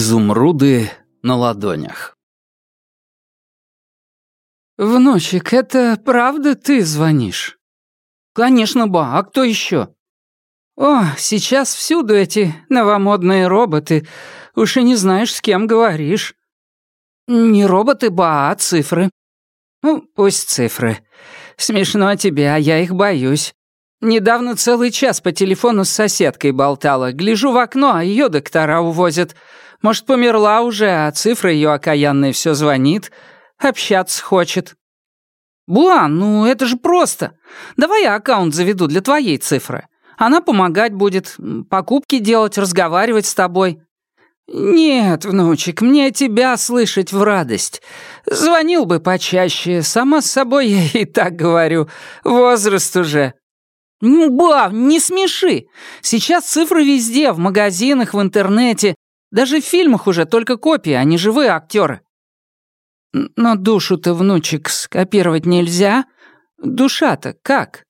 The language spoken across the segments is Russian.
Изумруды на ладонях. «Внучек, это правда ты звонишь?» «Конечно, ба, а кто еще?» «О, сейчас всюду эти новомодные роботы. Уж и не знаешь, с кем говоришь». «Не роботы, ба, а цифры». «Ну, пусть цифры. Смешно тебе, а я их боюсь. Недавно целый час по телефону с соседкой болтала. Гляжу в окно, а ее доктора увозят. Может, померла уже, а цифра ее окаянная все звонит. Общаться хочет. Буан, ну это же просто. Давай я аккаунт заведу для твоей цифры. Она помогать будет, покупки делать, разговаривать с тобой. «Нет, внучек, мне тебя слышать в радость. Звонил бы почаще, сама с собой я и так говорю. Возраст уже». «Ну, не смеши. Сейчас цифры везде, в магазинах, в интернете. Даже в фильмах уже только копии, а не живые актеры. Но душу-то, внучек, скопировать нельзя. Душа-то как?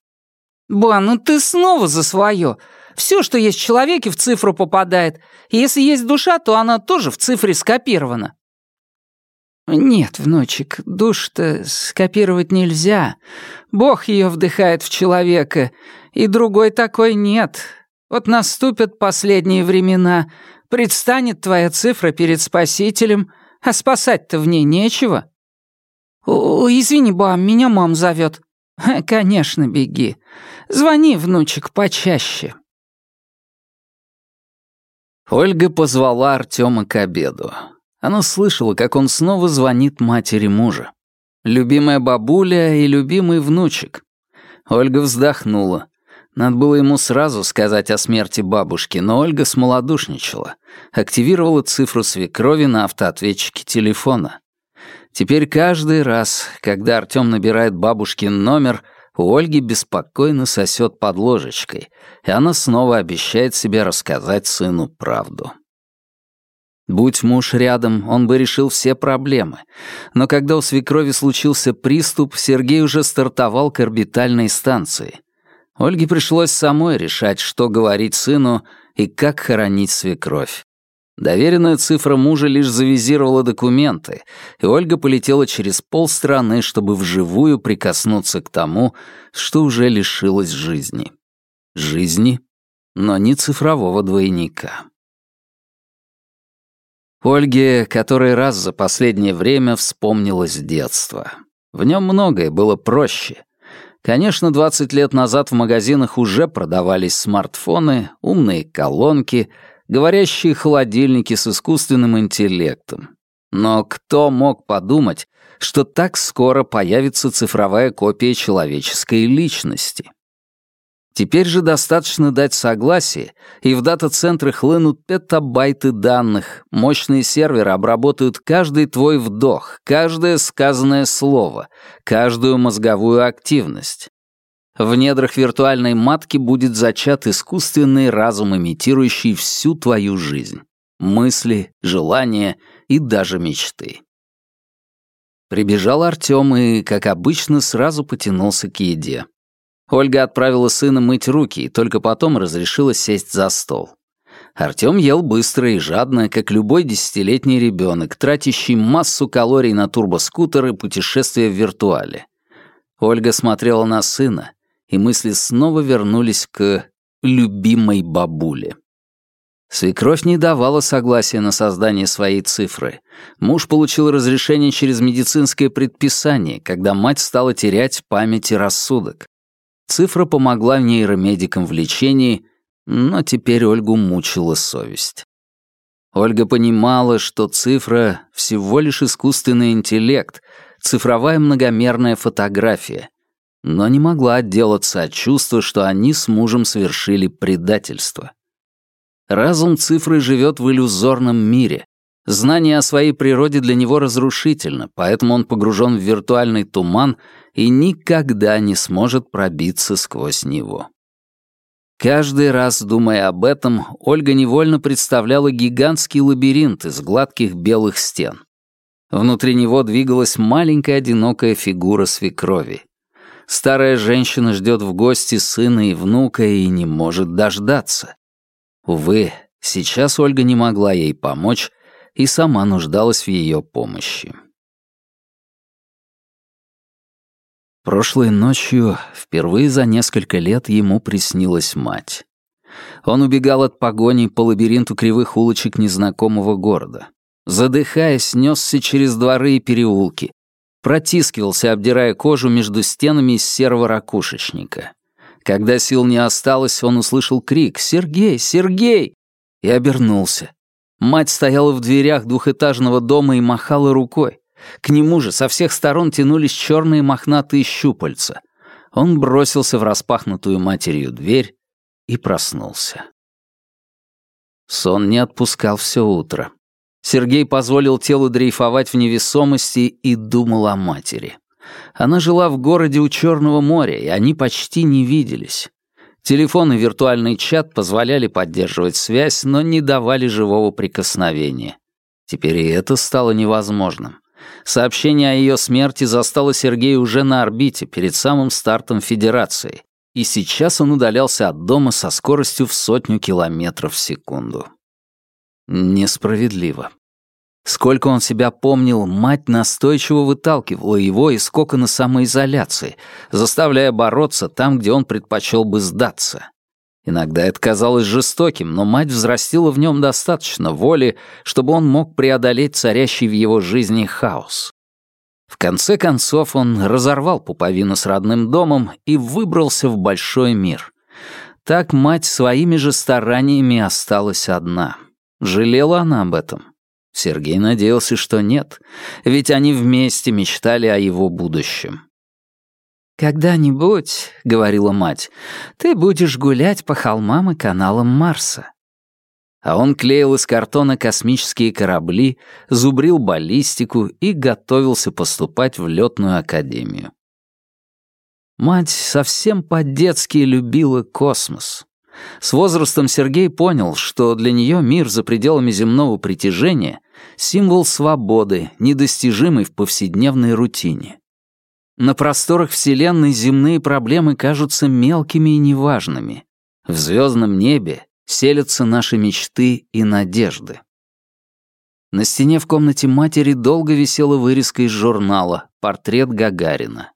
Ба, ну ты снова за свое. Все, что есть в человеке, в цифру попадает. Если есть душа, то она тоже в цифре скопирована. Нет, внучек, душ-то скопировать нельзя. Бог ее вдыхает в человека, и другой такой нет. Вот наступят последние времена, Предстанет твоя цифра перед спасителем, а спасать-то в ней нечего. О, извини, бам, меня мам зовет. Конечно, беги. Звони, внучек, почаще. Ольга позвала Артема к обеду. Она слышала, как он снова звонит матери мужа. Любимая бабуля и любимый внучек. Ольга вздохнула. Надо было ему сразу сказать о смерти бабушки, но Ольга смолодушничала. Активировала цифру свекрови на автоответчике телефона. Теперь каждый раз, когда Артём набирает бабушкин номер, у Ольги беспокойно сосет под ложечкой, и она снова обещает себе рассказать сыну правду. Будь муж рядом, он бы решил все проблемы. Но когда у свекрови случился приступ, Сергей уже стартовал к орбитальной станции — Ольге пришлось самой решать, что говорить сыну и как хоронить свекровь. Доверенная цифра мужа лишь завизировала документы, и Ольга полетела через полстраны, чтобы вживую прикоснуться к тому, что уже лишилось жизни. Жизни, но не цифрового двойника. Ольге который раз за последнее время вспомнилось детство. В нем многое было проще, Конечно, 20 лет назад в магазинах уже продавались смартфоны, умные колонки, говорящие холодильники с искусственным интеллектом. Но кто мог подумать, что так скоро появится цифровая копия человеческой личности? Теперь же достаточно дать согласие, и в дата-центры хлынут петабайты данных, мощные серверы обработают каждый твой вдох, каждое сказанное слово, каждую мозговую активность. В недрах виртуальной матки будет зачат искусственный разум, имитирующий всю твою жизнь. Мысли, желания и даже мечты. Прибежал Артём и, как обычно, сразу потянулся к еде. Ольга отправила сына мыть руки и только потом разрешила сесть за стол. Артём ел быстро и жадно, как любой десятилетний ребенок, тратящий массу калорий на турбоскутер и путешествия в виртуале. Ольга смотрела на сына, и мысли снова вернулись к любимой бабуле. Свекровь не давала согласия на создание своей цифры. Муж получил разрешение через медицинское предписание, когда мать стала терять память и рассудок. Цифра помогла нейромедикам в лечении, но теперь Ольгу мучила совесть. Ольга понимала, что цифра — всего лишь искусственный интеллект, цифровая многомерная фотография, но не могла отделаться от чувства, что они с мужем совершили предательство. Разум цифры живет в иллюзорном мире. Знание о своей природе для него разрушительно, поэтому он погружен в виртуальный туман — и никогда не сможет пробиться сквозь него. Каждый раз, думая об этом, Ольга невольно представляла гигантский лабиринт из гладких белых стен. Внутри него двигалась маленькая одинокая фигура свекрови. Старая женщина ждет в гости сына и внука и не может дождаться. Увы, сейчас Ольга не могла ей помочь, и сама нуждалась в ее помощи. Прошлой ночью, впервые за несколько лет, ему приснилась мать. Он убегал от погони по лабиринту кривых улочек незнакомого города. Задыхаясь, несся через дворы и переулки. Протискивался, обдирая кожу между стенами из серого ракушечника. Когда сил не осталось, он услышал крик «Сергей! Сергей!» и обернулся. Мать стояла в дверях двухэтажного дома и махала рукой. К нему же со всех сторон тянулись черные мохнатые щупальца. Он бросился в распахнутую матерью дверь и проснулся. Сон не отпускал все утро. Сергей позволил телу дрейфовать в невесомости и думал о матери. Она жила в городе у Черного моря, и они почти не виделись. Телефон и виртуальный чат позволяли поддерживать связь, но не давали живого прикосновения. Теперь и это стало невозможным. Сообщение о ее смерти застало Сергея уже на орбите, перед самым стартом Федерации, и сейчас он удалялся от дома со скоростью в сотню километров в секунду. Несправедливо. Сколько он себя помнил, мать настойчиво выталкивала его из кокона самоизоляции, заставляя бороться там, где он предпочел бы сдаться. Иногда это казалось жестоким, но мать взрастила в нем достаточно воли, чтобы он мог преодолеть царящий в его жизни хаос. В конце концов он разорвал пуповину с родным домом и выбрался в большой мир. Так мать своими же стараниями осталась одна. Жалела она об этом? Сергей надеялся, что нет, ведь они вместе мечтали о его будущем. «Когда-нибудь, — говорила мать, — ты будешь гулять по холмам и каналам Марса». А он клеил из картона космические корабли, зубрил баллистику и готовился поступать в летную академию. Мать совсем по-детски любила космос. С возрастом Сергей понял, что для нее мир за пределами земного притяжения — символ свободы, недостижимый в повседневной рутине. На просторах Вселенной земные проблемы кажутся мелкими и неважными. В звездном небе селятся наши мечты и надежды. На стене в комнате матери долго висела вырезка из журнала «Портрет Гагарина».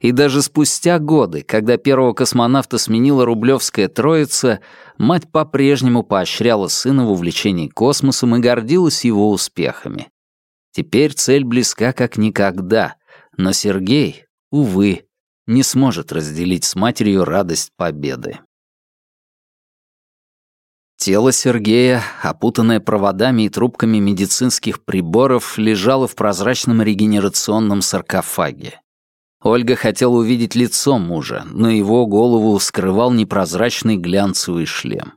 И даже спустя годы, когда первого космонавта сменила Рублевская троица, мать по-прежнему поощряла сына в увлечении космосом и гордилась его успехами. Теперь цель близка как никогда, но Сергей, увы, не сможет разделить с матерью радость победы. Тело Сергея, опутанное проводами и трубками медицинских приборов, лежало в прозрачном регенерационном саркофаге. Ольга хотела увидеть лицо мужа, но его голову скрывал непрозрачный глянцевый шлем.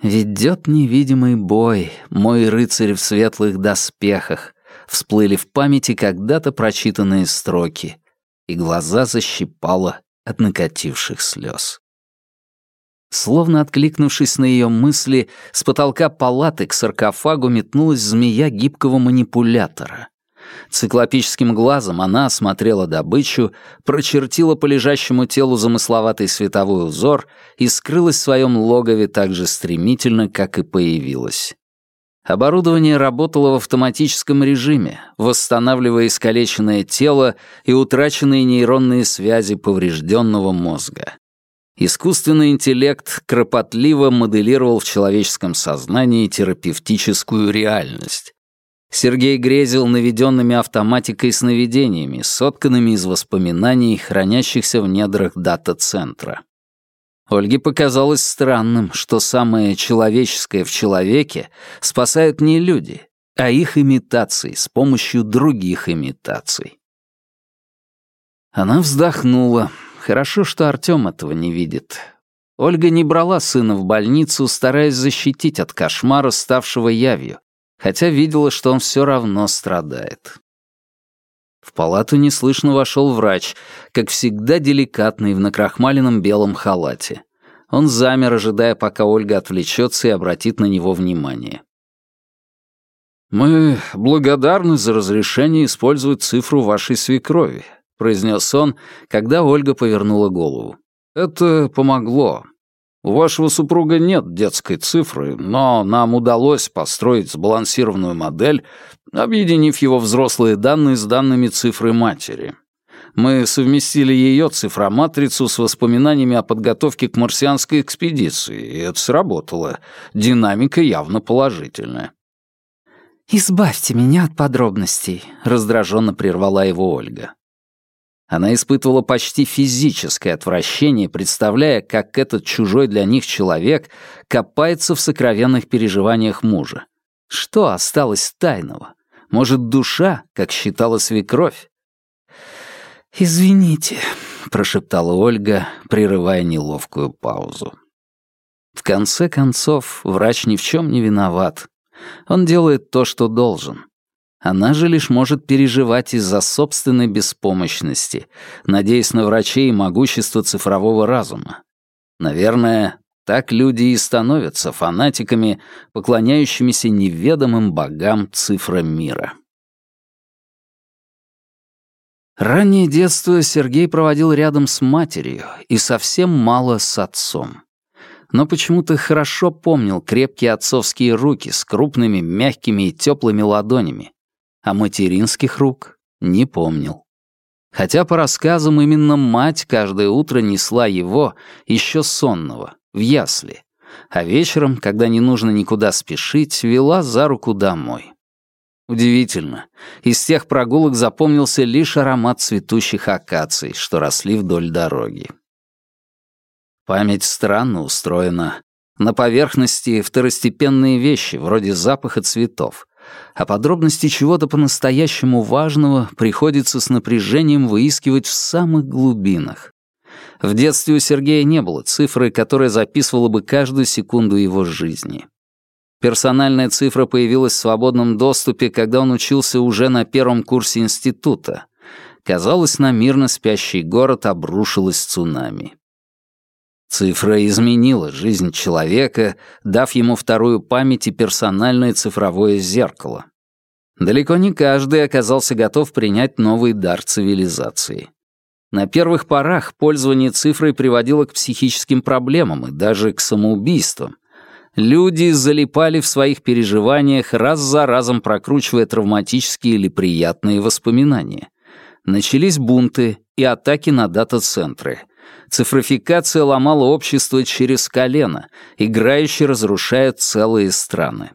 «Ведет невидимый бой, мой рыцарь в светлых доспехах», всплыли в памяти когда-то прочитанные строки, и глаза защипало от накативших слез. Словно откликнувшись на ее мысли, с потолка палаты к саркофагу метнулась змея гибкого манипулятора. Циклопическим глазом она осмотрела добычу, прочертила по лежащему телу замысловатый световой узор и скрылась в своем логове так же стремительно, как и появилась. Оборудование работало в автоматическом режиме, восстанавливая искалеченное тело и утраченные нейронные связи поврежденного мозга. Искусственный интеллект кропотливо моделировал в человеческом сознании терапевтическую реальность. Сергей грезил наведенными автоматикой сновидениями, сотканными из воспоминаний, хранящихся в недрах дата-центра. Ольге показалось странным, что самое человеческое в человеке спасают не люди, а их имитации с помощью других имитаций. Она вздохнула. Хорошо, что Артём этого не видит. Ольга не брала сына в больницу, стараясь защитить от кошмара, ставшего явью, хотя видела, что он все равно страдает. В палату неслышно вошел врач, как всегда деликатный в накрахмаленном белом халате. Он замер, ожидая, пока Ольга отвлечется и обратит на него внимание. «Мы благодарны за разрешение использовать цифру вашей свекрови», произнес он, когда Ольга повернула голову. «Это помогло. У вашего супруга нет детской цифры, но нам удалось построить сбалансированную модель, объединив его взрослые данные с данными цифры матери. Мы совместили ее цифроматрицу с воспоминаниями о подготовке к марсианской экспедиции, и это сработало. Динамика явно положительная. «Избавьте меня от подробностей», — раздраженно прервала его Ольга. Она испытывала почти физическое отвращение, представляя, как этот чужой для них человек копается в сокровенных переживаниях мужа. Что осталось тайного? Может, душа, как считала свекровь? «Извините», — прошептала Ольга, прерывая неловкую паузу. В конце концов, врач ни в чем не виноват. Он делает то, что должен. Она же лишь может переживать из-за собственной беспомощности, надеясь на врачей и могущество цифрового разума. Наверное, так люди и становятся фанатиками, поклоняющимися неведомым богам цифра мира. Раннее детство Сергей проводил рядом с матерью и совсем мало с отцом. Но почему-то хорошо помнил крепкие отцовские руки с крупными, мягкими и теплыми ладонями, а материнских рук не помнил. Хотя по рассказам именно мать каждое утро несла его, еще сонного, в ясли, а вечером, когда не нужно никуда спешить, вела за руку домой. Удивительно. Из тех прогулок запомнился лишь аромат цветущих акаций, что росли вдоль дороги. Память странно устроена. На поверхности второстепенные вещи, вроде запаха цветов, а подробности чего-то по-настоящему важного приходится с напряжением выискивать в самых глубинах. В детстве у Сергея не было цифры, которая записывала бы каждую секунду его жизни. Персональная цифра появилась в свободном доступе, когда он учился уже на первом курсе института. Казалось, на мирно спящий город обрушилось цунами. Цифра изменила жизнь человека, дав ему вторую память и персональное цифровое зеркало. Далеко не каждый оказался готов принять новый дар цивилизации. На первых порах пользование цифрой приводило к психическим проблемам и даже к самоубийствам, Люди залипали в своих переживаниях, раз за разом прокручивая травматические или приятные воспоминания. Начались бунты и атаки на дата-центры. Цифрификация ломала общество через колено, играюще разрушая целые страны.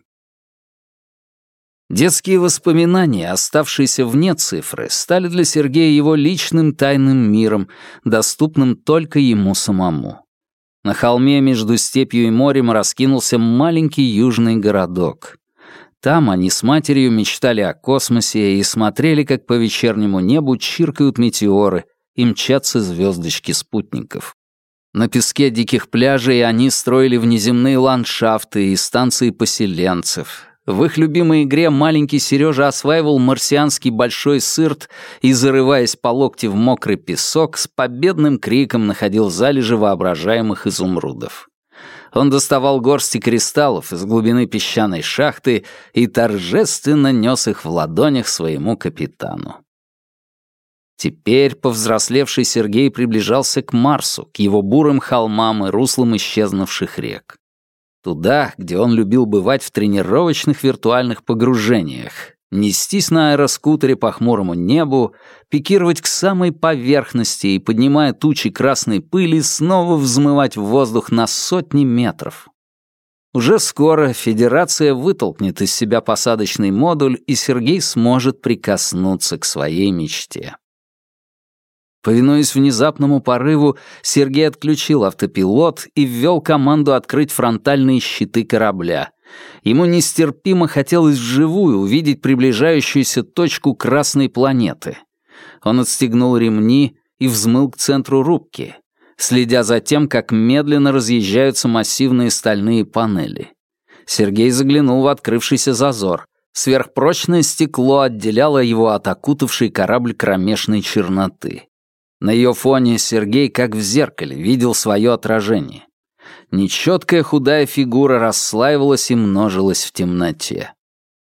Детские воспоминания, оставшиеся вне цифры, стали для Сергея его личным тайным миром, доступным только ему самому. На холме между степью и морем раскинулся маленький южный городок. Там они с матерью мечтали о космосе и смотрели, как по вечернему небу чиркают метеоры и мчатся звездочки спутников. На песке диких пляжей они строили внеземные ландшафты и станции поселенцев, в их любимой игре маленький Сережа осваивал марсианский большой сырт и, зарываясь по локти в мокрый песок, с победным криком находил залежи воображаемых изумрудов. Он доставал горсти кристаллов из глубины песчаной шахты и торжественно нес их в ладонях своему капитану. Теперь повзрослевший Сергей приближался к Марсу, к его бурым холмам и руслам исчезнувших рек. Туда, где он любил бывать в тренировочных виртуальных погружениях, нестись на аэроскутере по хмурому небу, пикировать к самой поверхности и, поднимая тучи красной пыли, снова взмывать в воздух на сотни метров. Уже скоро Федерация вытолкнет из себя посадочный модуль, и Сергей сможет прикоснуться к своей мечте. Повинуясь внезапному порыву, Сергей отключил автопилот и ввел команду открыть фронтальные щиты корабля. Ему нестерпимо хотелось вживую увидеть приближающуюся точку красной планеты. Он отстегнул ремни и взмыл к центру рубки, следя за тем, как медленно разъезжаются массивные стальные панели. Сергей заглянул в открывшийся зазор. Сверхпрочное стекло отделяло его от окутавшей корабль кромешной черноты. На ее фоне Сергей, как в зеркале, видел свое отражение. Нечеткая худая фигура расслаивалась и множилась в темноте.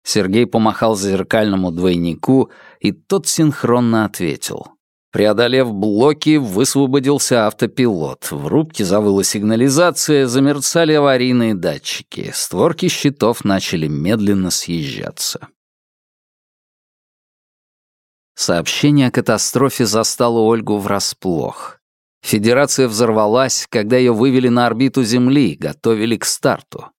Сергей помахал зеркальному двойнику, и тот синхронно ответил. Преодолев блоки, высвободился автопилот. В рубке завыла сигнализация, замерцали аварийные датчики. Створки щитов начали медленно съезжаться. Сообщение о катастрофе застало Ольгу врасплох. Федерация взорвалась, когда ее вывели на орбиту Земли, готовили к старту.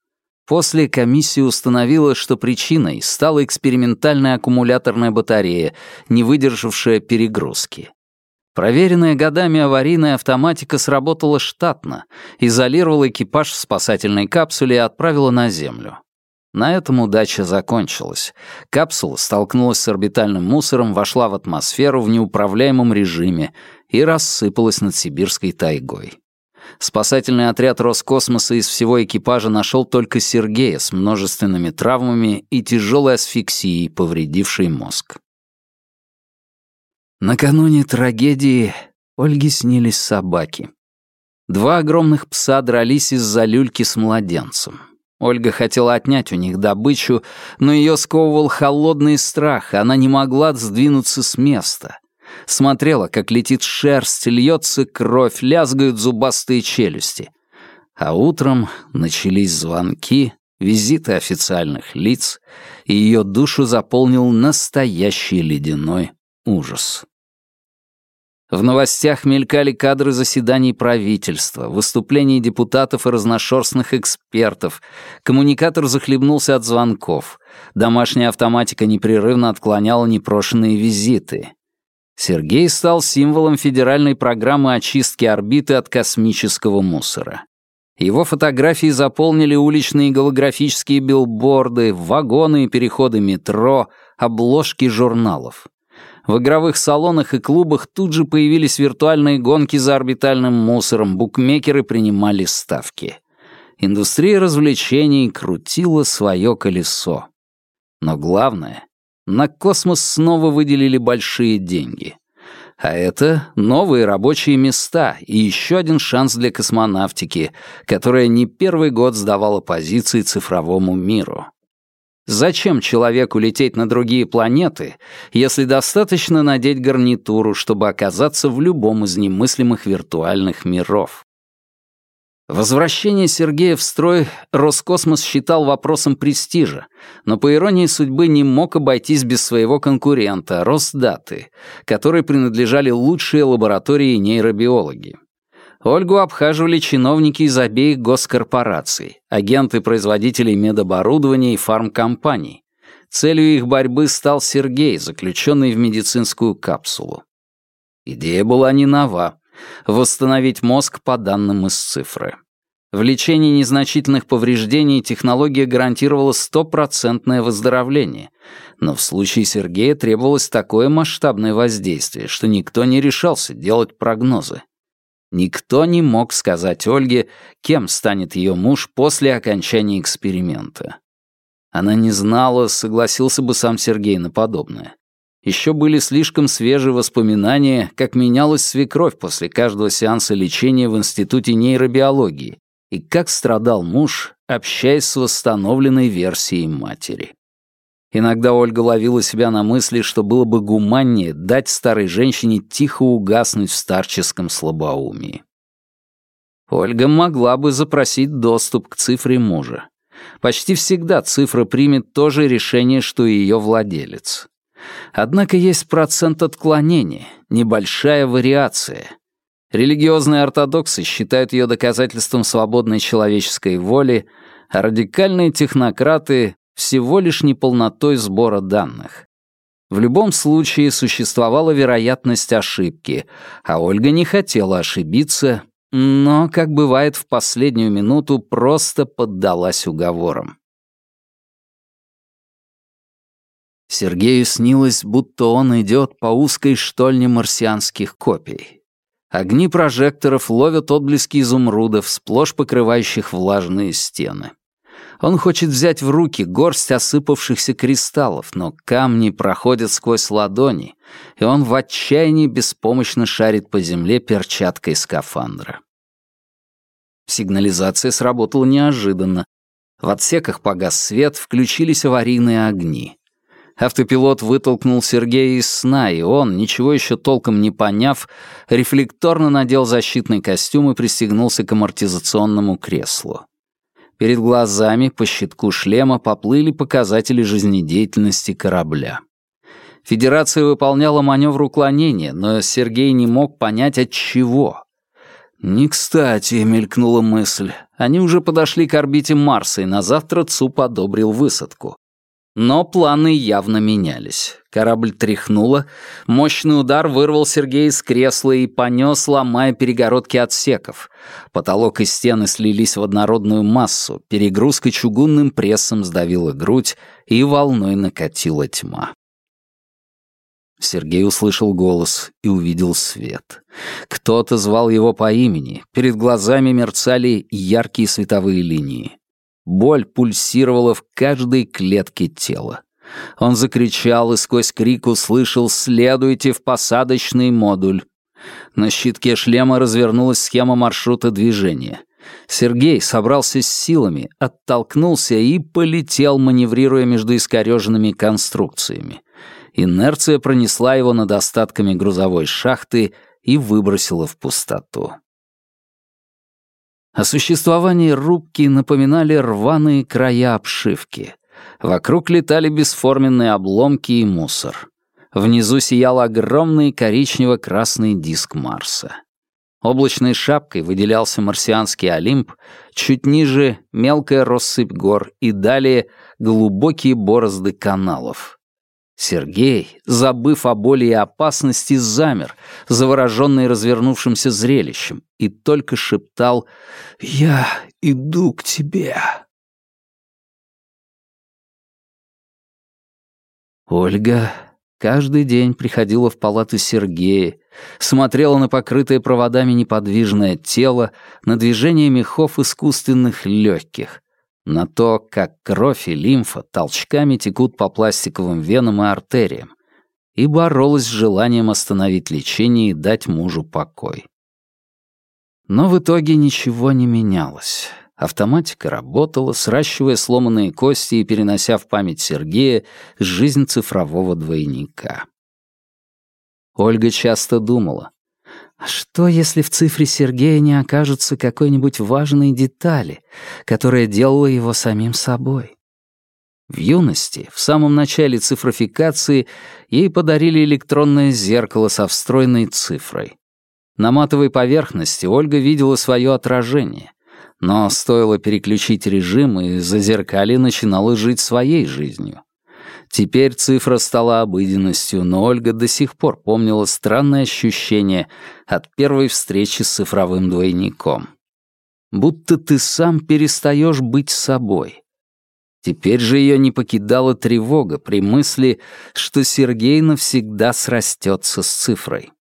После комиссия установила, что причиной стала экспериментальная аккумуляторная батарея, не выдержавшая перегрузки. Проверенная годами аварийная автоматика сработала штатно, изолировала экипаж в спасательной капсуле и отправила на Землю. На этом удача закончилась. Капсула столкнулась с орбитальным мусором, вошла в атмосферу в неуправляемом режиме и рассыпалась над сибирской тайгой. Спасательный отряд Роскосмоса из всего экипажа нашел только Сергея с множественными травмами и тяжелой асфиксией, повредившей мозг. Накануне трагедии Ольге снились собаки. Два огромных пса дрались из-за люльки с младенцем. Ольга хотела отнять у них добычу, но ее сковывал холодный страх, она не могла сдвинуться с места. Смотрела, как летит шерсть, льется кровь, лязгают зубастые челюсти. А утром начались звонки, визиты официальных лиц, и ее душу заполнил настоящий ледяной ужас. В новостях мелькали кадры заседаний правительства, выступлений депутатов и разношерстных экспертов. Коммуникатор захлебнулся от звонков. Домашняя автоматика непрерывно отклоняла непрошенные визиты. Сергей стал символом федеральной программы очистки орбиты от космического мусора. Его фотографии заполнили уличные голографические билборды, вагоны и переходы метро, обложки журналов. В игровых салонах и клубах тут же появились виртуальные гонки за орбитальным мусором, букмекеры принимали ставки. Индустрия развлечений крутила свое колесо. Но главное, на космос снова выделили большие деньги. А это новые рабочие места и еще один шанс для космонавтики, которая не первый год сдавала позиции цифровому миру. Зачем человеку лететь на другие планеты, если достаточно надеть гарнитуру, чтобы оказаться в любом из немыслимых виртуальных миров? Возвращение Сергея в строй Роскосмос считал вопросом престижа, но по иронии судьбы не мог обойтись без своего конкурента, Росдаты, которой принадлежали лучшие лаборатории нейробиологи. Ольгу обхаживали чиновники из обеих госкорпораций, агенты производителей медоборудования и фармкомпаний. Целью их борьбы стал Сергей, заключенный в медицинскую капсулу. Идея была не нова — восстановить мозг по данным из цифры. В лечении незначительных повреждений технология гарантировала стопроцентное выздоровление, но в случае Сергея требовалось такое масштабное воздействие, что никто не решался делать прогнозы. Никто не мог сказать Ольге, кем станет ее муж после окончания эксперимента. Она не знала, согласился бы сам Сергей на подобное. Еще были слишком свежие воспоминания, как менялась свекровь после каждого сеанса лечения в Институте нейробиологии и как страдал муж, общаясь с восстановленной версией матери. Иногда Ольга ловила себя на мысли, что было бы гуманнее дать старой женщине тихо угаснуть в старческом слабоумии. Ольга могла бы запросить доступ к цифре мужа. Почти всегда цифра примет то же решение, что и ее владелец. Однако есть процент отклонения, небольшая вариация. Религиозные ортодоксы считают ее доказательством свободной человеческой воли, а радикальные технократы всего лишь неполнотой сбора данных. В любом случае существовала вероятность ошибки, а Ольга не хотела ошибиться, но, как бывает в последнюю минуту, просто поддалась уговорам. Сергею снилось, будто он идет по узкой штольне марсианских копий. Огни прожекторов ловят отблески изумрудов, сплошь покрывающих влажные стены. Он хочет взять в руки горсть осыпавшихся кристаллов, но камни проходят сквозь ладони, и он в отчаянии беспомощно шарит по земле перчаткой скафандра. Сигнализация сработала неожиданно. В отсеках погас свет, включились аварийные огни. Автопилот вытолкнул Сергея из сна, и он, ничего еще толком не поняв, рефлекторно надел защитный костюм и пристегнулся к амортизационному креслу. Перед глазами по щитку шлема поплыли показатели жизнедеятельности корабля. Федерация выполняла маневр уклонения, но Сергей не мог понять, от чего. «Не кстати», — мелькнула мысль. Они уже подошли к орбите Марса, и на завтра ЦУП одобрил высадку. Но планы явно менялись. Корабль тряхнуло, мощный удар вырвал Сергея из кресла и понес, ломая перегородки отсеков. Потолок и стены слились в однородную массу, перегрузка чугунным прессом сдавила грудь и волной накатила тьма. Сергей услышал голос и увидел свет. Кто-то звал его по имени, перед глазами мерцали яркие световые линии. Боль пульсировала в каждой клетке тела. Он закричал и сквозь крик услышал «Следуйте в посадочный модуль». На щитке шлема развернулась схема маршрута движения. Сергей собрался с силами, оттолкнулся и полетел, маневрируя между искореженными конструкциями. Инерция пронесла его над остатками грузовой шахты и выбросила в пустоту. О существовании рубки напоминали рваные края обшивки. Вокруг летали бесформенные обломки и мусор. Внизу сиял огромный коричнево-красный диск Марса. Облачной шапкой выделялся марсианский Олимп, чуть ниже — мелкая россыпь гор и далее — глубокие борозды каналов — Сергей, забыв о боли и опасности, замер, завороженный развернувшимся зрелищем, и только шептал «Я иду к тебе». Ольга каждый день приходила в палату Сергея, смотрела на покрытое проводами неподвижное тело, на движение мехов искусственных легких, на то, как кровь и лимфа толчками текут по пластиковым венам и артериям, и боролась с желанием остановить лечение и дать мужу покой. Но в итоге ничего не менялось. Автоматика работала, сращивая сломанные кости и перенося в память Сергея жизнь цифрового двойника. Ольга часто думала, а что, если в цифре Сергея не окажется какой-нибудь важной детали, которая делала его самим собой? В юности, в самом начале цифрофикации, ей подарили электронное зеркало со встроенной цифрой. На матовой поверхности Ольга видела свое отражение, но стоило переключить режим, и зазеркалье начинало жить своей жизнью. Теперь цифра стала обыденностью, но Ольга до сих пор помнила странное ощущение от первой встречи с цифровым двойником. Будто ты сам перестаешь быть собой. Теперь же ее не покидала тревога при мысли, что Сергей навсегда срастется с цифрой.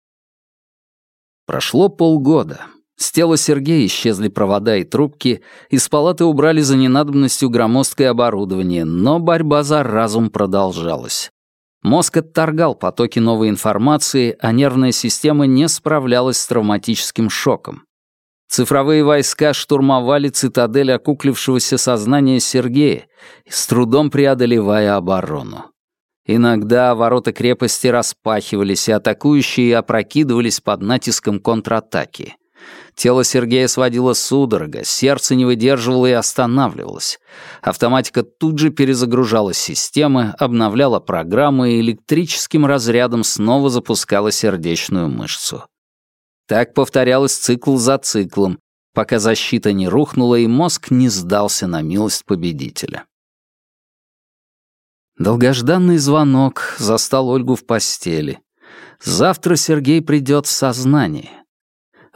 Прошло полгода. С тела Сергея исчезли провода и трубки, из палаты убрали за ненадобностью громоздкое оборудование, но борьба за разум продолжалась. Мозг отторгал потоки новой информации, а нервная система не справлялась с травматическим шоком. Цифровые войска штурмовали цитадель окуклившегося сознания Сергея, с трудом преодолевая оборону. Иногда ворота крепости распахивались, и атакующие опрокидывались под натиском контратаки. Тело Сергея сводило судорога, сердце не выдерживало и останавливалось. Автоматика тут же перезагружала системы, обновляла программы и электрическим разрядом снова запускала сердечную мышцу. Так повторялось цикл за циклом, пока защита не рухнула и мозг не сдался на милость победителя. Долгожданный звонок застал Ольгу в постели. Завтра Сергей придет в сознание.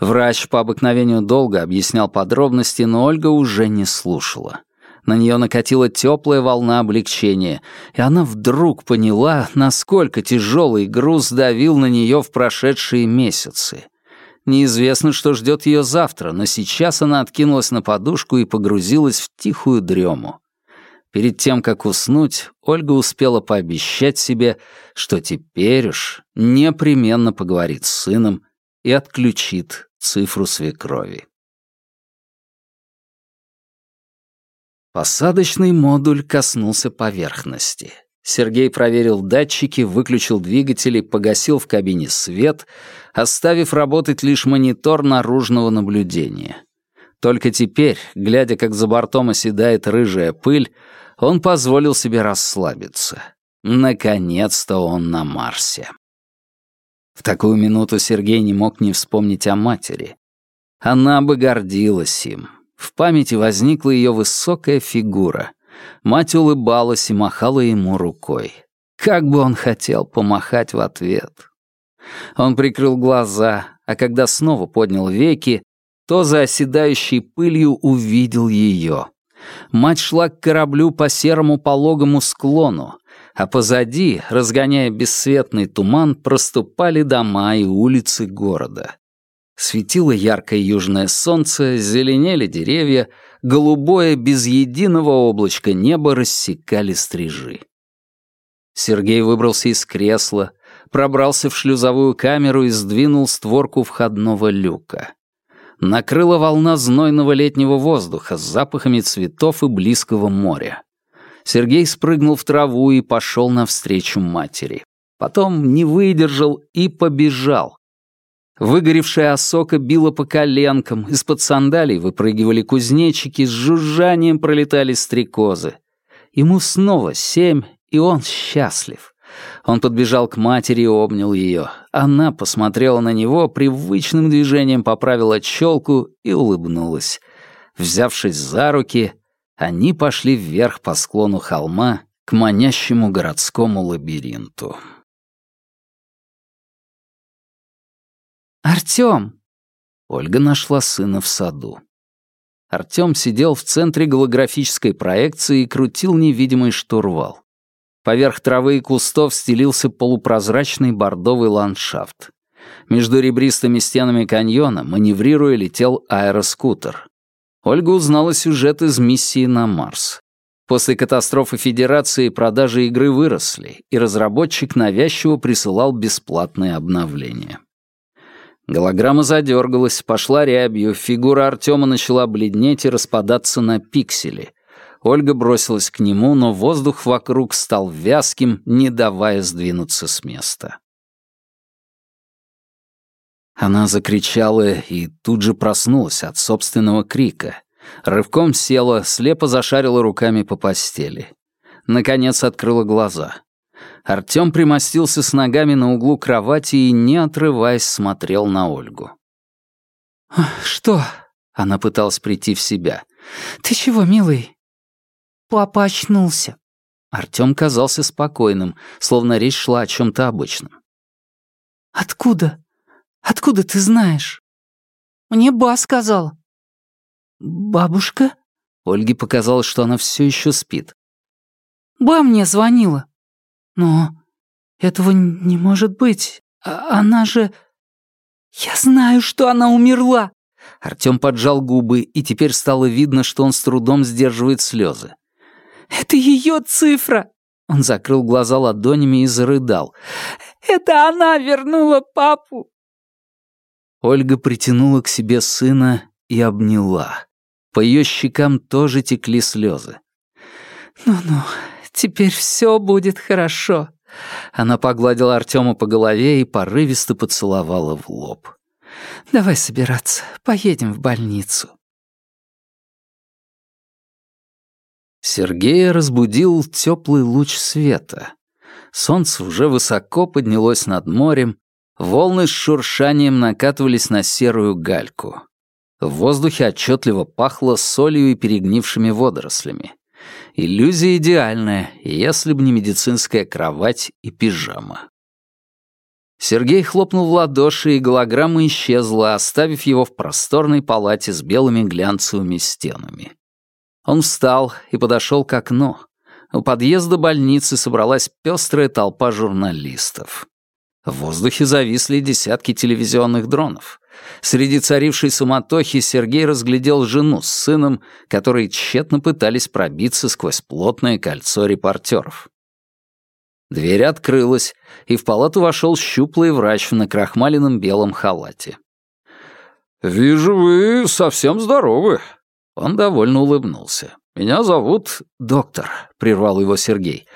Врач по обыкновению долго объяснял подробности, но Ольга уже не слушала. На нее накатила теплая волна облегчения, и она вдруг поняла, насколько тяжелый груз давил на нее в прошедшие месяцы. Неизвестно, что ждет ее завтра, но сейчас она откинулась на подушку и погрузилась в тихую дрему. Перед тем, как уснуть, Ольга успела пообещать себе, что теперь уж непременно поговорит с сыном и отключит цифру свекрови. Посадочный модуль коснулся поверхности. Сергей проверил датчики, выключил двигатели, погасил в кабине свет, оставив работать лишь монитор наружного наблюдения. Только теперь, глядя, как за бортом оседает рыжая пыль, он позволил себе расслабиться. Наконец-то он на Марсе. В такую минуту Сергей не мог не вспомнить о матери. Она бы гордилась им. В памяти возникла ее высокая фигура. Мать улыбалась и махала ему рукой. Как бы он хотел помахать в ответ. Он прикрыл глаза, а когда снова поднял веки, то за оседающей пылью увидел ее. Мать шла к кораблю по серому пологому склону, а позади, разгоняя бесцветный туман, проступали дома и улицы города. Светило яркое южное солнце, зеленели деревья, голубое без единого облачка небо рассекали стрижи. Сергей выбрался из кресла, пробрался в шлюзовую камеру и сдвинул створку входного люка. Накрыла волна знойного летнего воздуха с запахами цветов и близкого моря. Сергей спрыгнул в траву и пошел навстречу матери. Потом не выдержал и побежал. Выгоревшая осока била по коленкам, из-под сандалий выпрыгивали кузнечики, с жужжанием пролетали стрекозы. Ему снова семь, и он счастлив. Он подбежал к матери и обнял ее. Она посмотрела на него, привычным движением поправила челку и улыбнулась. Взявшись за руки, они пошли вверх по склону холма к манящему городскому лабиринту. «Артём!» Ольга нашла сына в саду. Артём сидел в центре голографической проекции и крутил невидимый штурвал. Поверх травы и кустов стелился полупрозрачный бордовый ландшафт. Между ребристыми стенами каньона, маневрируя, летел аэроскутер. Ольга узнала сюжет из миссии на Марс. После катастрофы Федерации продажи игры выросли, и разработчик навязчиво присылал бесплатные обновления. Голограмма задергалась, пошла рябью, фигура Артема начала бледнеть и распадаться на пиксели. Ольга бросилась к нему, но воздух вокруг стал вязким, не давая сдвинуться с места. Она закричала и тут же проснулась от собственного крика. Рывком села, слепо зашарила руками по постели. Наконец открыла глаза. Артём примостился с ногами на углу кровати и, не отрываясь, смотрел на Ольгу. «Что?» — она пыталась прийти в себя. «Ты чего, милый?» «Папа очнулся». Артём казался спокойным, словно речь шла о чём-то обычном. «Откуда?» Откуда ты знаешь?» «Мне Ба сказал». «Бабушка?» Ольге показалось, что она все еще спит. «Ба мне звонила. Но этого не может быть. А она же... Я знаю, что она умерла!» Артём поджал губы, и теперь стало видно, что он с трудом сдерживает слезы. «Это ее цифра!» Он закрыл глаза ладонями и зарыдал. «Это она вернула папу!» Ольга притянула к себе сына и обняла. По ее щекам тоже текли слезы. «Ну-ну, теперь все будет хорошо». Она погладила Артема по голове и порывисто поцеловала в лоб. «Давай собираться, поедем в больницу». Сергея разбудил теплый луч света. Солнце уже высоко поднялось над морем, Волны с шуршанием накатывались на серую гальку. В воздухе отчетливо пахло солью и перегнившими водорослями. Иллюзия идеальная, если бы не медицинская кровать и пижама. Сергей хлопнул в ладоши, и голограмма исчезла, оставив его в просторной палате с белыми глянцевыми стенами. Он встал и подошел к окну. У подъезда больницы собралась пестрая толпа журналистов. В воздухе зависли десятки телевизионных дронов. Среди царившей суматохи Сергей разглядел жену с сыном, которые тщетно пытались пробиться сквозь плотное кольцо репортеров. Дверь открылась, и в палату вошел щуплый врач в накрахмаленном белом халате. «Вижу, вы совсем здоровы». Он довольно улыбнулся. «Меня зовут...» «Доктор», — прервал его Сергей.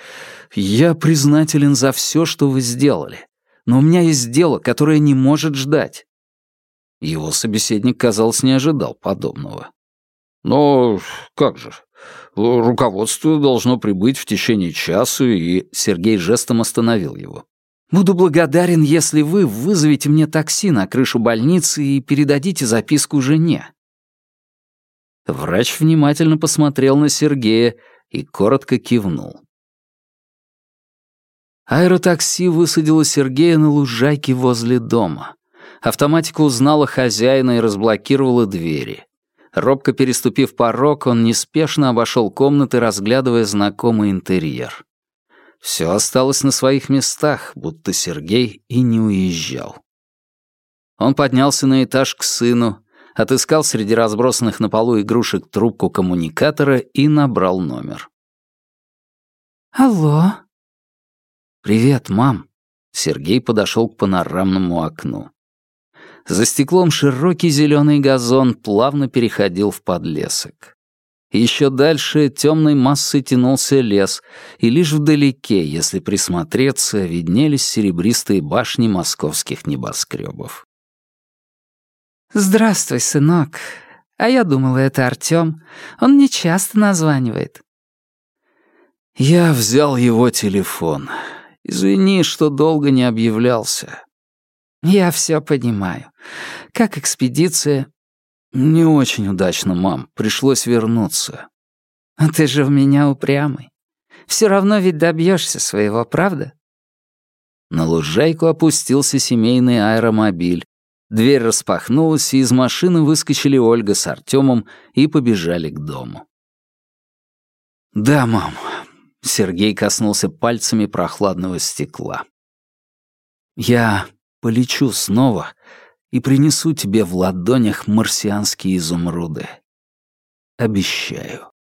Я признателен за все, что вы сделали. Но у меня есть дело, которое не может ждать». Его собеседник, казалось, не ожидал подобного. «Но как же? Руководство должно прибыть в течение часа, и...» Сергей жестом остановил его. «Буду благодарен, если вы вызовете мне такси на крышу больницы и передадите записку жене». Врач внимательно посмотрел на Сергея и коротко кивнул. Аэротакси высадило Сергея на лужайке возле дома. Автоматика узнала хозяина и разблокировала двери. Робко переступив порог, он неспешно обошел комнаты, разглядывая знакомый интерьер. Все осталось на своих местах, будто Сергей и не уезжал. Он поднялся на этаж к сыну, отыскал среди разбросанных на полу игрушек трубку коммуникатора и набрал номер. «Алло?» «Привет, мам». Сергей подошел к панорамному окну. За стеклом широкий зеленый газон плавно переходил в подлесок. Еще дальше темной массой тянулся лес, и лишь вдалеке, если присмотреться, виднелись серебристые башни московских небоскребов. «Здравствуй, сынок. А я думала, это Артём. Он мне часто названивает». Я взял его телефон. Извини, что долго не объявлялся. Я все понимаю. Как экспедиция? Не очень удачно, мам. Пришлось вернуться. А ты же в меня упрямый. Все равно ведь добьешься своего, правда? На лужайку опустился семейный аэромобиль. Дверь распахнулась, и из машины выскочили Ольга с Артемом и побежали к дому. «Да, мам, Сергей коснулся пальцами прохладного стекла. «Я полечу снова и принесу тебе в ладонях марсианские изумруды. Обещаю».